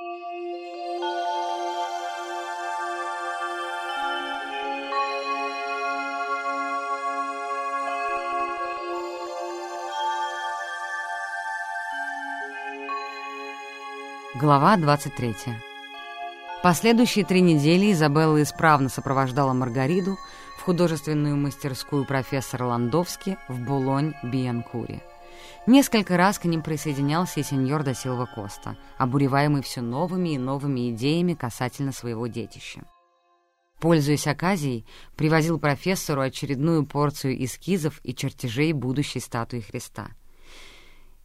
Глава 23. Последующие три недели Изабелла исправно сопровождала Маргариду в художественную мастерскую профессора Ландовски в Булонь-Биянкуре. Несколько раз к ним присоединялся и сеньор да Коста, обуреваемый все новыми и новыми идеями касательно своего детища. Пользуясь оказией, привозил профессору очередную порцию эскизов и чертежей будущей статуи Христа —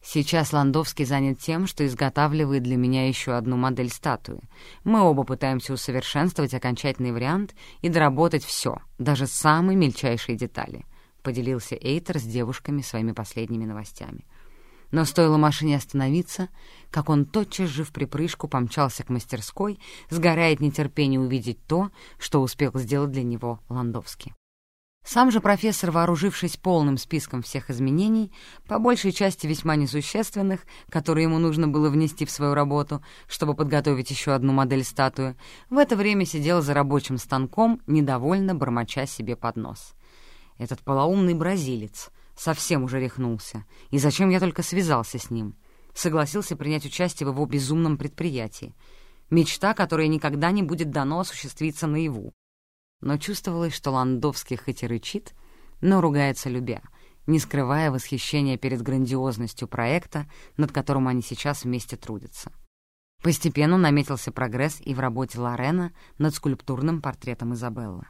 Сейчас Ландовский занят тем, что изготавливает для меня еще одну модель статуи. Мы оба пытаемся усовершенствовать окончательный вариант и доработать все, даже самые мельчайшие детали», — поделился Эйтер с девушками своими последними новостями. Но стоило машине остановиться, как он тотчас же в припрыжку помчался к мастерской, сгорая от увидеть то, что успел сделать для него Ландовский. Сам же профессор, вооружившись полным списком всех изменений, по большей части весьма несущественных, которые ему нужно было внести в свою работу, чтобы подготовить еще одну модель статуи, в это время сидел за рабочим станком, недовольно бормоча себе под нос. Этот полоумный бразилец совсем уже рехнулся, и зачем я только связался с ним? Согласился принять участие в его безумном предприятии. Мечта, которая никогда не будет дано осуществиться наяву но чувствовалось, что Ландовский хоть и рычит, но ругается любя, не скрывая восхищения перед грандиозностью проекта, над которым они сейчас вместе трудятся. Постепенно наметился прогресс и в работе Лорена над скульптурным портретом Изабеллы.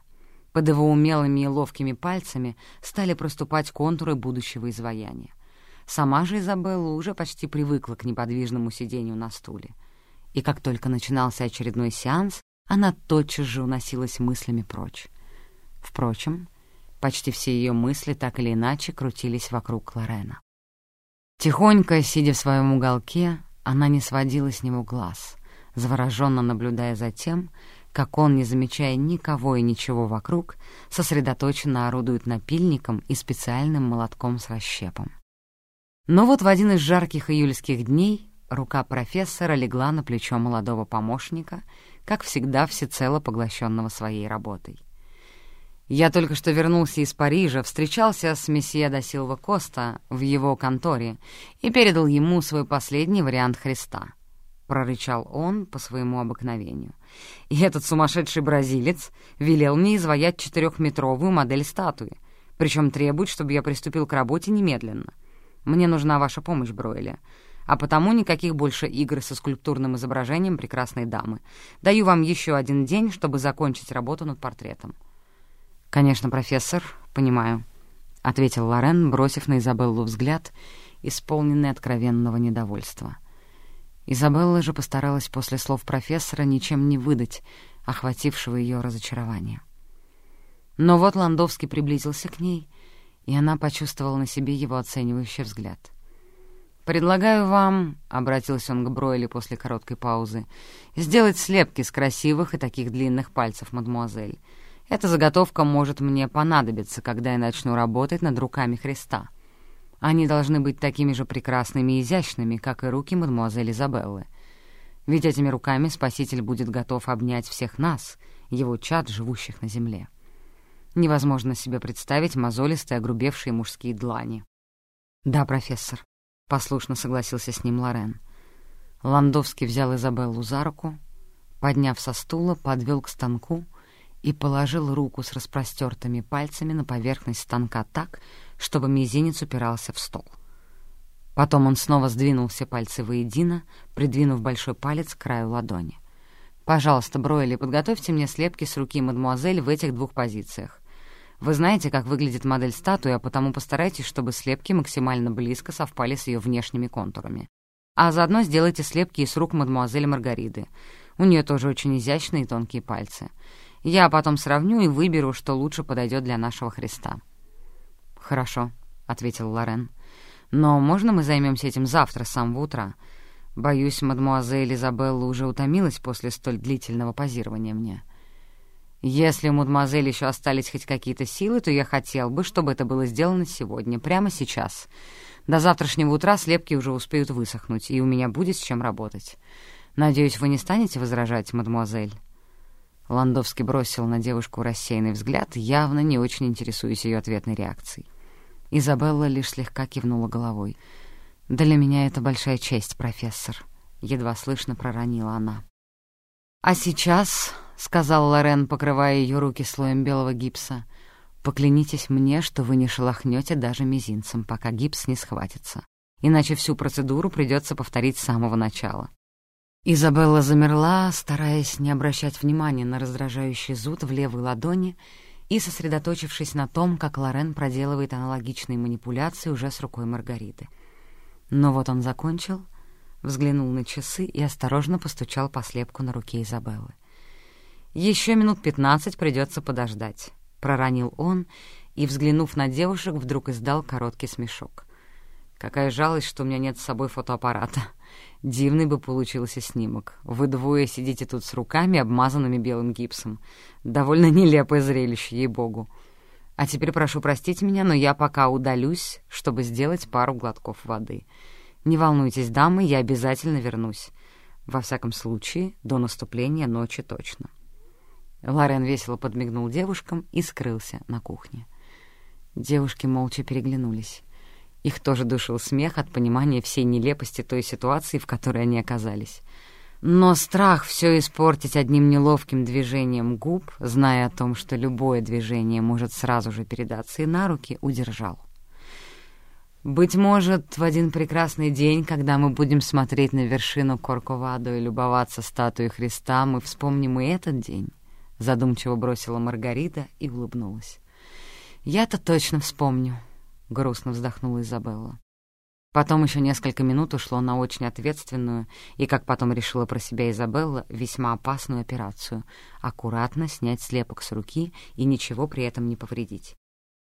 Под его умелыми и ловкими пальцами стали проступать контуры будущего изваяния. Сама же Изабелла уже почти привыкла к неподвижному сидению на стуле. И как только начинался очередной сеанс, она тотчас же уносилась мыслями прочь. Впрочем, почти все ее мысли так или иначе крутились вокруг Лорена. Тихонько, сидя в своем уголке, она не сводила с него глаз, завороженно наблюдая за тем, как он, не замечая никого и ничего вокруг, сосредоточенно орудует напильником и специальным молотком с расщепом. Но вот в один из жарких июльских дней рука профессора легла на плечо молодого помощника — как всегда всецело поглощенного своей работой. Я только что вернулся из Парижа, встречался с месье да Коста в его конторе и передал ему свой последний вариант Христа. Прорычал он по своему обыкновению. И этот сумасшедший бразилец велел мне изваять четырехметровую модель статуи, причем требует, чтобы я приступил к работе немедленно. Мне нужна ваша помощь, Бройля а потому никаких больше игр со скульптурным изображением прекрасной дамы. Даю вам еще один день, чтобы закончить работу над портретом». «Конечно, профессор, понимаю», — ответил Лорен, бросив на Изабеллу взгляд, исполненный откровенного недовольства. Изабелла же постаралась после слов профессора ничем не выдать охватившего ее разочарования. Но вот Ландовский приблизился к ней, и она почувствовала на себе его оценивающий взгляд — «Предлагаю вам», — обратился он к Бройли после короткой паузы, «сделать слепки с красивых и таких длинных пальцев, мадемуазель. Эта заготовка может мне понадобиться, когда я начну работать над руками Христа. Они должны быть такими же прекрасными и изящными, как и руки мадемуазель Изабеллы. Ведь этими руками Спаситель будет готов обнять всех нас, его чад, живущих на земле. Невозможно себе представить мозолистые, огрубевшие мужские длани. «Да, профессор», — послушно согласился с ним Лорен. Ландовский взял Изабеллу за руку, подняв со стула, подвел к станку и положил руку с распростертыми пальцами на поверхность станка так, чтобы мизинец упирался в стол. Потом он снова сдвинул все пальцы воедино, придвинув большой палец к краю ладони. «Пожалуйста, Бройли, подготовьте мне слепки с руки мадемуазель в этих двух позициях. Вы знаете, как выглядит модель статуи, а потому постарайтесь, чтобы слепки максимально близко совпали с ее внешними контурами. А заодно сделайте слепки из рук мадемуазель Маргариды. У нее тоже очень изящные и тонкие пальцы. Я потом сравню и выберу, что лучше подойдет для нашего Христа». «Хорошо», — ответил Лорен. «Но можно мы займемся этим завтра с самого утра? Боюсь, мадемуазель Изабелла уже утомилась после столь длительного позирования мне». Если у мадемуазель еще остались хоть какие-то силы, то я хотел бы, чтобы это было сделано сегодня, прямо сейчас. До завтрашнего утра слепки уже успеют высохнуть, и у меня будет с чем работать. Надеюсь, вы не станете возражать, мадемуазель?» Ландовский бросил на девушку рассеянный взгляд, явно не очень интересуясь ее ответной реакцией. Изабелла лишь слегка кивнула головой. «Для меня это большая честь, профессор», — едва слышно проронила она. «А сейчас», — сказал Лорен, покрывая ее руки слоем белого гипса, «поклянитесь мне, что вы не шелохнете даже мизинцем, пока гипс не схватится, иначе всю процедуру придется повторить с самого начала». Изабелла замерла, стараясь не обращать внимания на раздражающий зуд в левой ладони и сосредоточившись на том, как Лорен проделывает аналогичные манипуляции уже с рукой Маргариты. Но вот он закончил, взглянул на часы и осторожно постучал по слепку на руке Изабеллы. «Еще минут пятнадцать придется подождать», — проронил он и, взглянув на девушек, вдруг издал короткий смешок. «Какая жалость, что у меня нет с собой фотоаппарата. Дивный бы получился снимок. Вы двое сидите тут с руками, обмазанными белым гипсом. Довольно нелепое зрелище, ей-богу. А теперь прошу простить меня, но я пока удалюсь, чтобы сделать пару глотков воды. Не волнуйтесь, дамы, я обязательно вернусь. Во всяком случае, до наступления ночи точно». Лорен весело подмигнул девушкам и скрылся на кухне. Девушки молча переглянулись. Их тоже душил смех от понимания всей нелепости той ситуации, в которой они оказались. Но страх все испортить одним неловким движением губ, зная о том, что любое движение может сразу же передаться и на руки, удержал. Быть может, в один прекрасный день, когда мы будем смотреть на вершину Корковадо и любоваться статуей Христа, мы вспомним и этот день, — задумчиво бросила Маргарита и улыбнулась. «Я-то точно вспомню», — грустно вздохнула Изабелла. Потом еще несколько минут ушло на очень ответственную и, как потом решила про себя Изабелла, весьма опасную операцию — аккуратно снять слепок с руки и ничего при этом не повредить.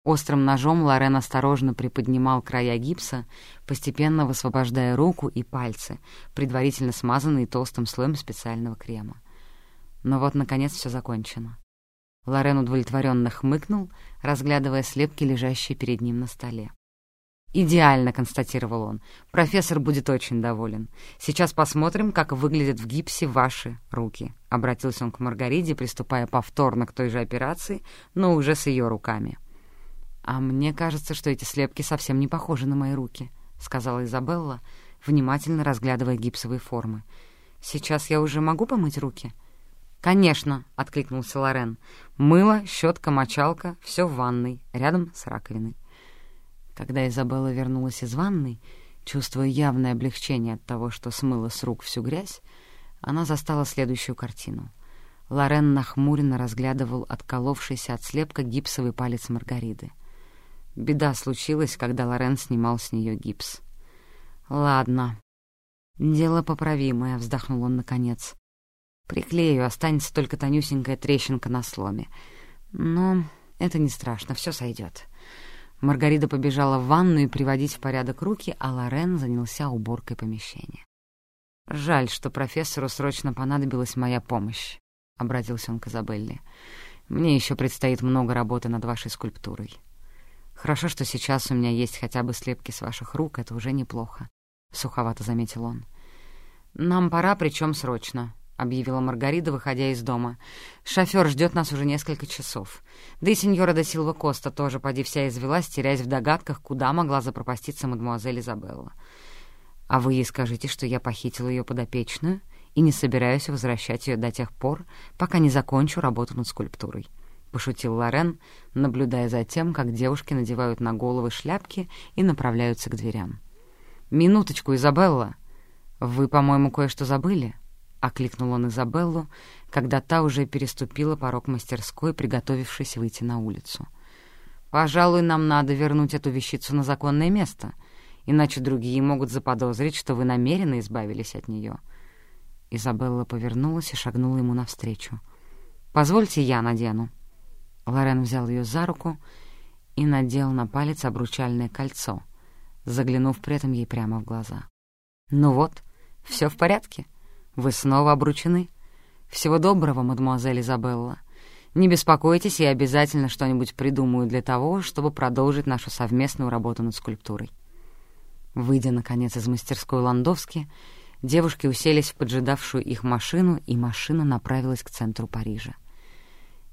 Острым ножом Лорен осторожно приподнимал края гипса, постепенно высвобождая руку и пальцы, предварительно смазанные толстым слоем специального крема. Но вот, наконец, все закончено. Лорен удовлетворенно хмыкнул, разглядывая слепки, лежащие перед ним на столе. «Идеально», — констатировал он. «Профессор будет очень доволен. Сейчас посмотрим, как выглядят в гипсе ваши руки». Обратился он к Маргариде, приступая повторно к той же операции, но уже с ее руками. «А мне кажется, что эти слепки совсем не похожи на мои руки», — сказала Изабелла, внимательно разглядывая гипсовые формы. «Сейчас я уже могу помыть руки?» «Конечно», — откликнулся Лорен. «Мыло, щетка, мочалка — все в ванной, рядом с раковиной». Когда Изабелла вернулась из ванной, чувствуя явное облегчение от того, что смыла с рук всю грязь, она застала следующую картину. Лорен нахмуренно разглядывал отколовшийся от слепка гипсовый палец Маргариты. Беда случилась, когда Лорен снимал с нее гипс. «Ладно. Дело поправимое», — вздохнул он наконец. Приклею, останется только тонюсенькая трещинка на сломе. Но это не страшно, все сойдет. Маргарита побежала в ванную приводить в порядок руки, а Лорен занялся уборкой помещения. «Жаль, что профессору срочно понадобилась моя помощь», — обратился он к Изабелле. «Мне еще предстоит много работы над вашей скульптурой. Хорошо, что сейчас у меня есть хотя бы слепки с ваших рук, это уже неплохо», — суховато заметил он. «Нам пора, причем срочно», — объявила Маргарита, выходя из дома. «Шофер ждет нас уже несколько часов. Да и сеньора де Силва Коста тоже, поди вся извелась, теряясь в догадках, куда могла запропаститься мадемуазель Изабелла. А вы ей скажите, что я похитила ее подопечную и не собираюсь возвращать ее до тех пор, пока не закончу работу над скульптурой». — пошутил Лорен, наблюдая за тем, как девушки надевают на головы шляпки и направляются к дверям. «Минуточку, Изабелла! Вы, по-моему, кое-что забыли?» Окликнул он Изабеллу, когда та уже переступила порог мастерской, приготовившись выйти на улицу. «Пожалуй, нам надо вернуть эту вещицу на законное место, иначе другие могут заподозрить, что вы намеренно избавились от нее». Изабелла повернулась и шагнула ему навстречу. «Позвольте, я надену». Лорен взял ее за руку и надел на палец обручальное кольцо, заглянув при этом ей прямо в глаза. «Ну вот, все в порядке», вы снова обручены? Всего доброго, мадемуазель Изабелла. Не беспокойтесь, я обязательно что-нибудь придумаю для того, чтобы продолжить нашу совместную работу над скульптурой». Выйдя, наконец, из мастерской Ландовски, Девушки уселись в поджидавшую их машину, и машина направилась к центру Парижа.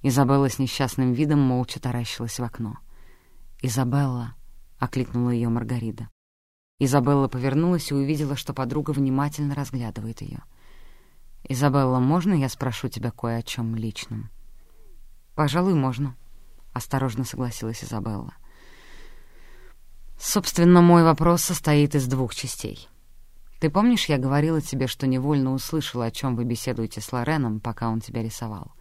Изабелла с несчастным видом молча таращилась в окно. «Изабелла!» — окликнула ее Маргарита. Изабелла повернулась и увидела, что подруга внимательно разглядывает ее. «Изабелла, можно я спрошу тебя кое о чем личном?» «Пожалуй, можно», — осторожно согласилась Изабелла. «Собственно, мой вопрос состоит из двух частей. Ты помнишь, я говорила тебе, что невольно услышала, о чем вы беседуете с Лореном, пока он тебя рисовал?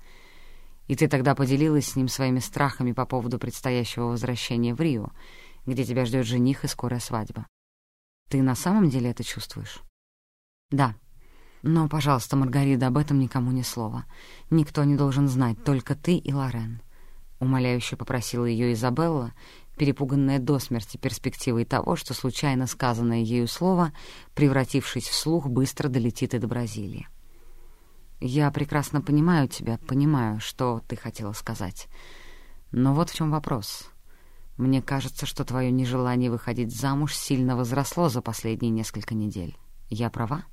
И ты тогда поделилась с ним своими страхами по поводу предстоящего возвращения в Рио, где тебя ждет жених и скорая свадьба. Ты на самом деле это чувствуешь? Да. Но, пожалуйста, Маргарита, об этом никому ни слова. Никто не должен знать, только ты и Лорен. Умоляюще попросила ее Изабелла, перепуганная до смерти перспективой того, что случайно сказанное ею слово, превратившись в слух, быстро долетит и до Бразилии. «Я прекрасно понимаю тебя, понимаю, что ты хотела сказать. Но вот в чем вопрос. Мне кажется, что твое нежелание выходить замуж сильно возросло за последние несколько недель. Я права?»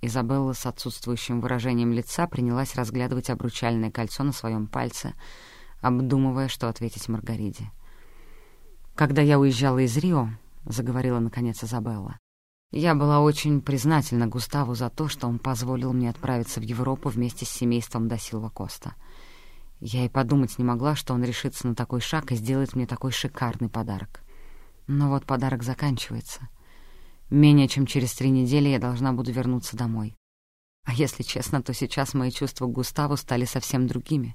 Изабелла с отсутствующим выражением лица принялась разглядывать обручальное кольцо на своем пальце, обдумывая, что ответить Маргариде. «Когда я уезжала из Рио», — заговорила наконец Изабелла, «я была очень признательна Густаву за то, что он позволил мне отправиться в Европу вместе с семейством Досилва Коста. Я и подумать не могла, что он решится на такой шаг и сделает мне такой шикарный подарок. Но вот подарок заканчивается. Менее чем через три недели я должна буду вернуться домой. А если честно, то сейчас мои чувства к Густаву стали совсем другими.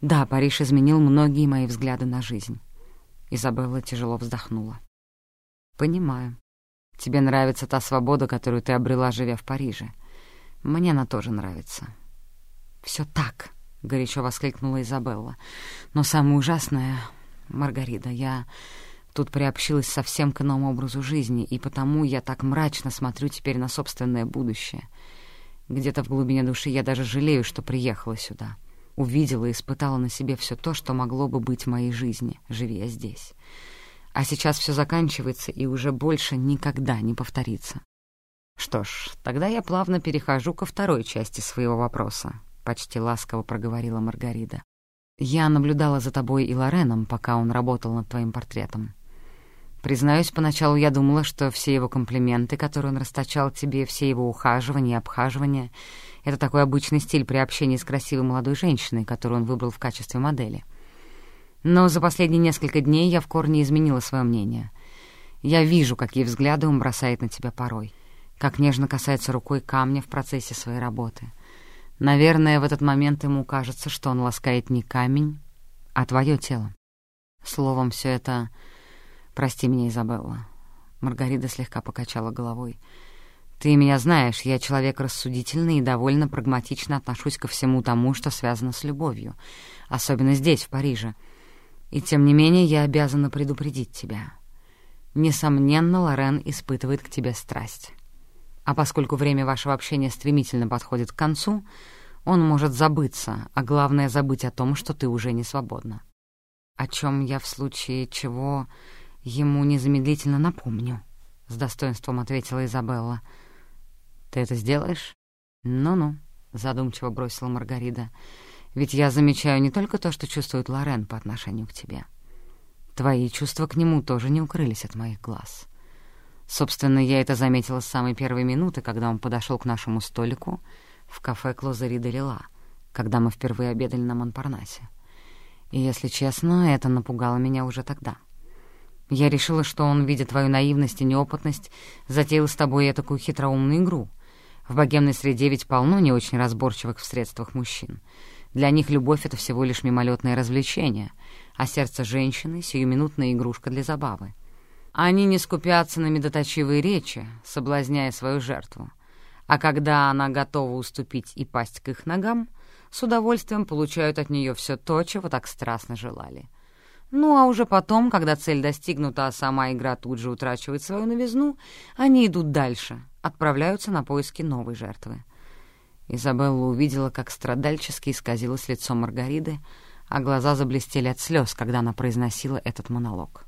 Да, Париж изменил многие мои взгляды на жизнь. Изабелла тяжело вздохнула. «Понимаю. Тебе нравится та свобода, которую ты обрела, живя в Париже. Мне она тоже нравится». «Все так», — горячо воскликнула Изабелла. «Но самое ужасное, Маргарита, я тут приобщилась совсем к иному образу жизни, и потому я так мрачно смотрю теперь на собственное будущее. Где-то в глубине души я даже жалею, что приехала сюда. Увидела и испытала на себе все то, что могло бы быть в моей жизни, живя здесь. А сейчас все заканчивается и уже больше никогда не повторится. Что ж, тогда я плавно перехожу ко второй части своего вопроса, почти ласково проговорила Маргарита. «Я наблюдала за тобой и Лореном, пока он работал над твоим портретом. Признаюсь, поначалу я думала, что все его комплименты, которые он расточал тебе, все его ухаживания и обхаживания — это такой обычный стиль при общении с красивой молодой женщиной, которую он выбрал в качестве модели. Но за последние несколько дней я в корне изменила свое мнение. Я вижу, какие взгляды он бросает на тебя порой, как нежно касается рукой камня в процессе своей работы — Наверное, в этот момент ему кажется, что он ласкает не камень, а твое тело. Словом, все это... Прости меня, Изабелла. Маргарита слегка покачала головой. Ты меня знаешь, я человек рассудительный и довольно прагматично отношусь ко всему тому, что связано с любовью, особенно здесь, в Париже. И тем не менее я обязана предупредить тебя. Несомненно, Лорен испытывает к тебе страсть. А поскольку время вашего общения стремительно подходит к концу, он может забыться, а главное — забыть о том, что ты уже не свободна. О чем я в случае чего ему незамедлительно напомню, — с достоинством ответила Изабелла. «Ты это сделаешь?» «Ну-ну», — задумчиво бросила Маргарита. «Ведь я замечаю не только то, что чувствует Лорен по отношению к тебе. Твои чувства к нему тоже не укрылись от моих глаз». Собственно, я это заметила с самой первой минуты, когда он подошел к нашему столику в кафе Клозари де Лила, когда мы впервые обедали на Монпарнасе. И, если честно, это напугало меня уже тогда. Я решила, что он, видя твою наивность и неопытность, затеял с тобой такую хитроумную игру. В богемной среде ведь полно не очень разборчивых в средствах мужчин. Для них любовь — это всего лишь мимолетное развлечение, а сердце женщины — сиюминутная игрушка для забавы. Они не скупятся на медоточивые речи, соблазняя свою жертву. А когда она готова уступить и пасть к их ногам, с удовольствием получают от нее все то, чего так страстно желали. Ну а уже потом, когда цель достигнута, а сама игра тут же утрачивает свою новизну, они идут дальше, отправляются на поиски новой жертвы. Изабелла увидела, как страдальчески исказилось лицо Маргариты, а глаза заблестели от слез, когда она произносила этот монолог.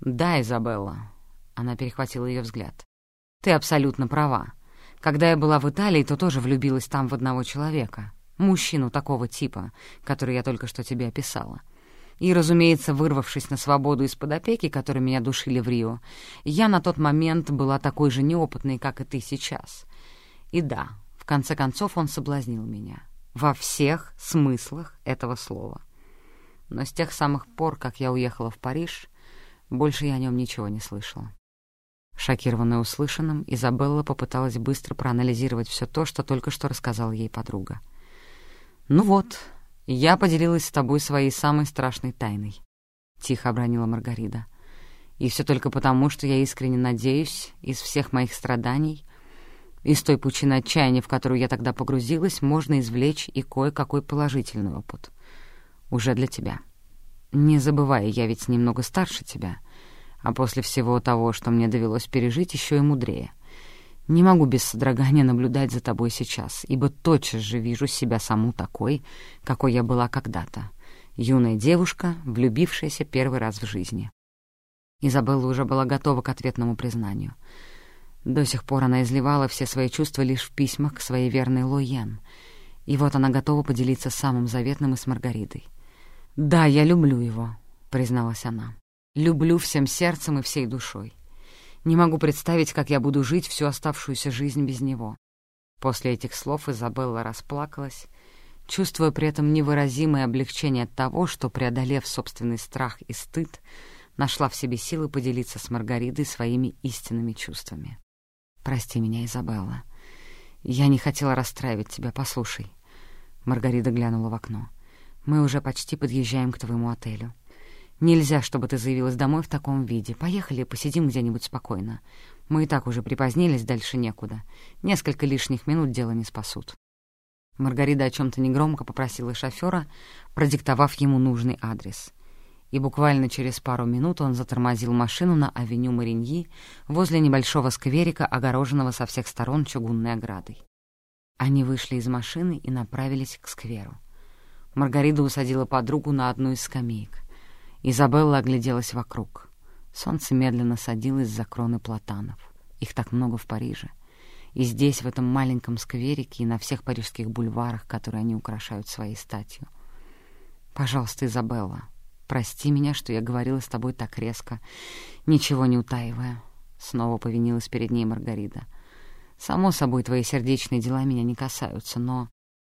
«Да, Изабелла». Она перехватила ее взгляд. Ты абсолютно права. Когда я была в Италии, то тоже влюбилась там в одного человека. Мужчину такого типа, который я только что тебе описала. И, разумеется, вырвавшись на свободу из-под опеки, которые меня душили в Рио, я на тот момент была такой же неопытной, как и ты сейчас. И да, в конце концов он соблазнил меня. Во всех смыслах этого слова. Но с тех самых пор, как я уехала в Париж, больше я о нем ничего не слышала. Шокированная услышанным, Изабелла попыталась быстро проанализировать все то, что только что рассказала ей подруга. «Ну вот, я поделилась с тобой своей самой страшной тайной», — тихо обронила Маргарита. «И все только потому, что я искренне надеюсь, из всех моих страданий, из той пучины отчаяния, в которую я тогда погрузилась, можно извлечь и кое-какой положительный опыт. Уже для тебя. Не забывай, я ведь немного старше тебя» а после всего того, что мне довелось пережить, еще и мудрее. Не могу без содрогания наблюдать за тобой сейчас, ибо тотчас же вижу себя саму такой, какой я была когда-то. Юная девушка, влюбившаяся первый раз в жизни. Изабелла уже была готова к ответному признанию. До сих пор она изливала все свои чувства лишь в письмах к своей верной Лоен, и вот она готова поделиться самым заветным и с Маргаритой. «Да, я люблю его», — призналась она. Люблю всем сердцем и всей душой. Не могу представить, как я буду жить всю оставшуюся жизнь без него. После этих слов Изабелла расплакалась, чувствуя при этом невыразимое облегчение от того, что, преодолев собственный страх и стыд, нашла в себе силы поделиться с Маргаритой своими истинными чувствами. «Прости меня, Изабелла. Я не хотела расстраивать тебя, послушай». Маргарита глянула в окно. «Мы уже почти подъезжаем к твоему отелю. Нельзя, чтобы ты заявилась домой в таком виде. Поехали, посидим где-нибудь спокойно. Мы и так уже припозднились, дальше некуда. Несколько лишних минут дело не спасут». Маргарита о чем то негромко попросила шофера, продиктовав ему нужный адрес. И буквально через пару минут он затормозил машину на авеню Мариньи возле небольшого скверика, огороженного со всех сторон чугунной оградой. Они вышли из машины и направились к скверу. Маргарита усадила подругу на одну из скамеек. Изабелла огляделась вокруг. Солнце медленно садилось за кроны платанов. Их так много в Париже. И здесь, в этом маленьком скверике, и на всех парижских бульварах, которые они украшают своей статью. «Пожалуйста, Изабелла, прости меня, что я говорила с тобой так резко, ничего не утаивая». Снова повинилась перед ней Маргарита. «Само собой, твои сердечные дела меня не касаются, но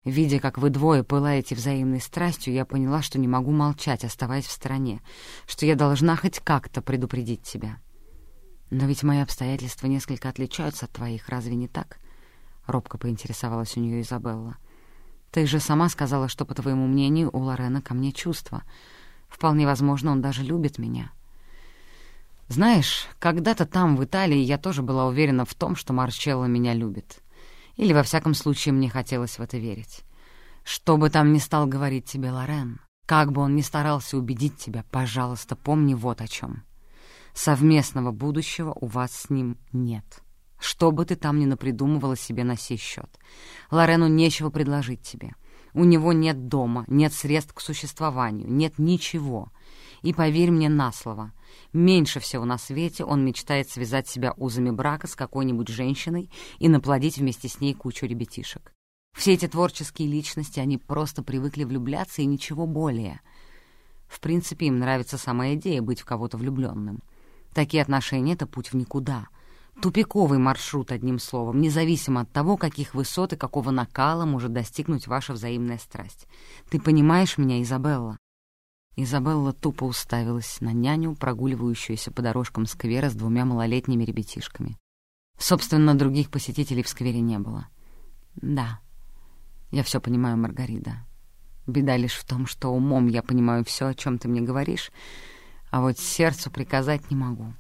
Видя, как вы двое пылаете взаимной страстью, я поняла, что не могу молчать, оставаясь в стороне, что я должна хоть как-то предупредить тебя. Но ведь мои обстоятельства несколько отличаются от твоих, разве не так? Робко поинтересовалась у нее Изабелла. Ты же сама сказала, что, по твоему мнению, у Лорена ко мне чувства. Вполне возможно, он даже любит меня. Знаешь, когда-то там, в Италии, я тоже была уверена в том, что Марчелло меня любит. Или, во всяком случае, мне хотелось в это верить. Что бы там ни стал говорить тебе Лорен, как бы он ни старался убедить тебя, пожалуйста, помни вот о чем. Совместного будущего у вас с ним нет. Что бы ты там ни напридумывала себе на сей счет. Лорену нечего предложить тебе. У него нет дома, нет средств к существованию, нет ничего. И поверь мне на слово, меньше всего на свете он мечтает связать себя узами брака с какой-нибудь женщиной и наплодить вместе с ней кучу ребятишек. Все эти творческие личности, они просто привыкли влюбляться и ничего более. В принципе, им нравится сама идея быть в кого-то влюбленным. Такие отношения — это путь в никуда. Тупиковый маршрут, одним словом, независимо от того, каких высот и какого накала может достигнуть ваша взаимная страсть. Ты понимаешь меня, Изабелла? Изабелла тупо уставилась на няню, прогуливающуюся по дорожкам сквера с двумя малолетними ребятишками. Собственно, других посетителей в сквере не было. «Да, я все понимаю, Маргарита. Беда лишь в том, что умом я понимаю все, о чем ты мне говоришь, а вот сердцу приказать не могу».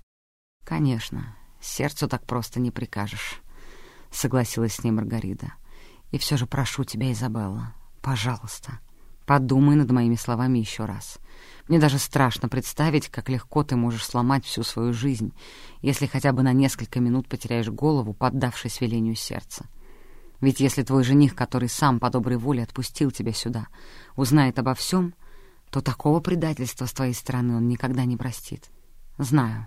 «Конечно, сердцу так просто не прикажешь», — согласилась с ней Маргарита. «И все же прошу тебя, Изабелла, пожалуйста, подумай над моими словами еще раз. Мне даже страшно представить, как легко ты можешь сломать всю свою жизнь, если хотя бы на несколько минут потеряешь голову, поддавшись велению сердца. Ведь если твой жених, который сам по доброй воле отпустил тебя сюда, узнает обо всем, то такого предательства с твоей стороны он никогда не простит. Знаю.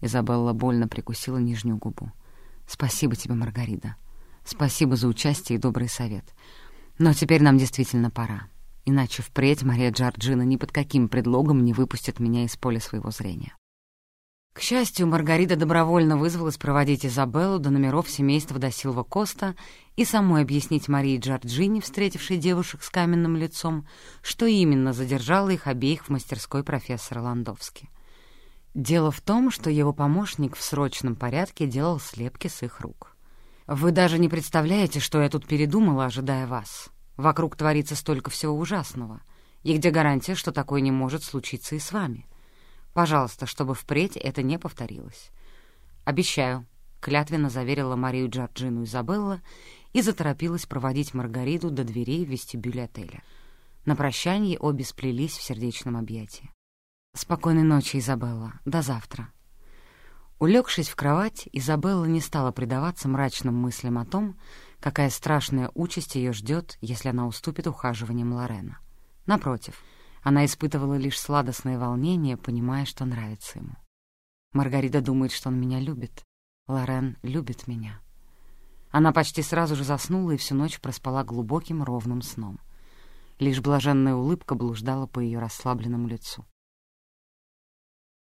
Изабелла больно прикусила нижнюю губу. «Спасибо тебе, Маргарита. Спасибо за участие и добрый совет. Но теперь нам действительно пора. Иначе впредь Мария Джорджина ни под каким предлогом не выпустит меня из поля своего зрения». К счастью, Маргарита добровольно вызвалась проводить Изабеллу до номеров семейства Досилва Коста и самой объяснить Марии Джорджини, встретившей девушек с каменным лицом, что именно задержало их обеих в мастерской профессора Ландовски. Дело в том, что его помощник в срочном порядке делал слепки с их рук. «Вы даже не представляете, что я тут передумала, ожидая вас. Вокруг творится столько всего ужасного. И где гарантия, что такое не может случиться и с вами?» Пожалуйста, чтобы впредь это не повторилось. Обещаю, клятвенно заверила Марию Джорджину Изабелла и заторопилась проводить Маргариту до дверей в вестибюле отеля. На прощанье обе сплелись в сердечном объятии. «Спокойной ночи, Изабелла. До завтра». Улегшись в кровать, Изабелла не стала предаваться мрачным мыслям о том, какая страшная участь ее ждет, если она уступит ухаживаниям Лорена. Напротив — она испытывала лишь сладостное волнение, понимая, что нравится ему. Маргарита думает, что он меня любит. Лорен любит меня. Она почти сразу же заснула и всю ночь проспала глубоким ровным сном. Лишь блаженная улыбка блуждала по ее расслабленному лицу.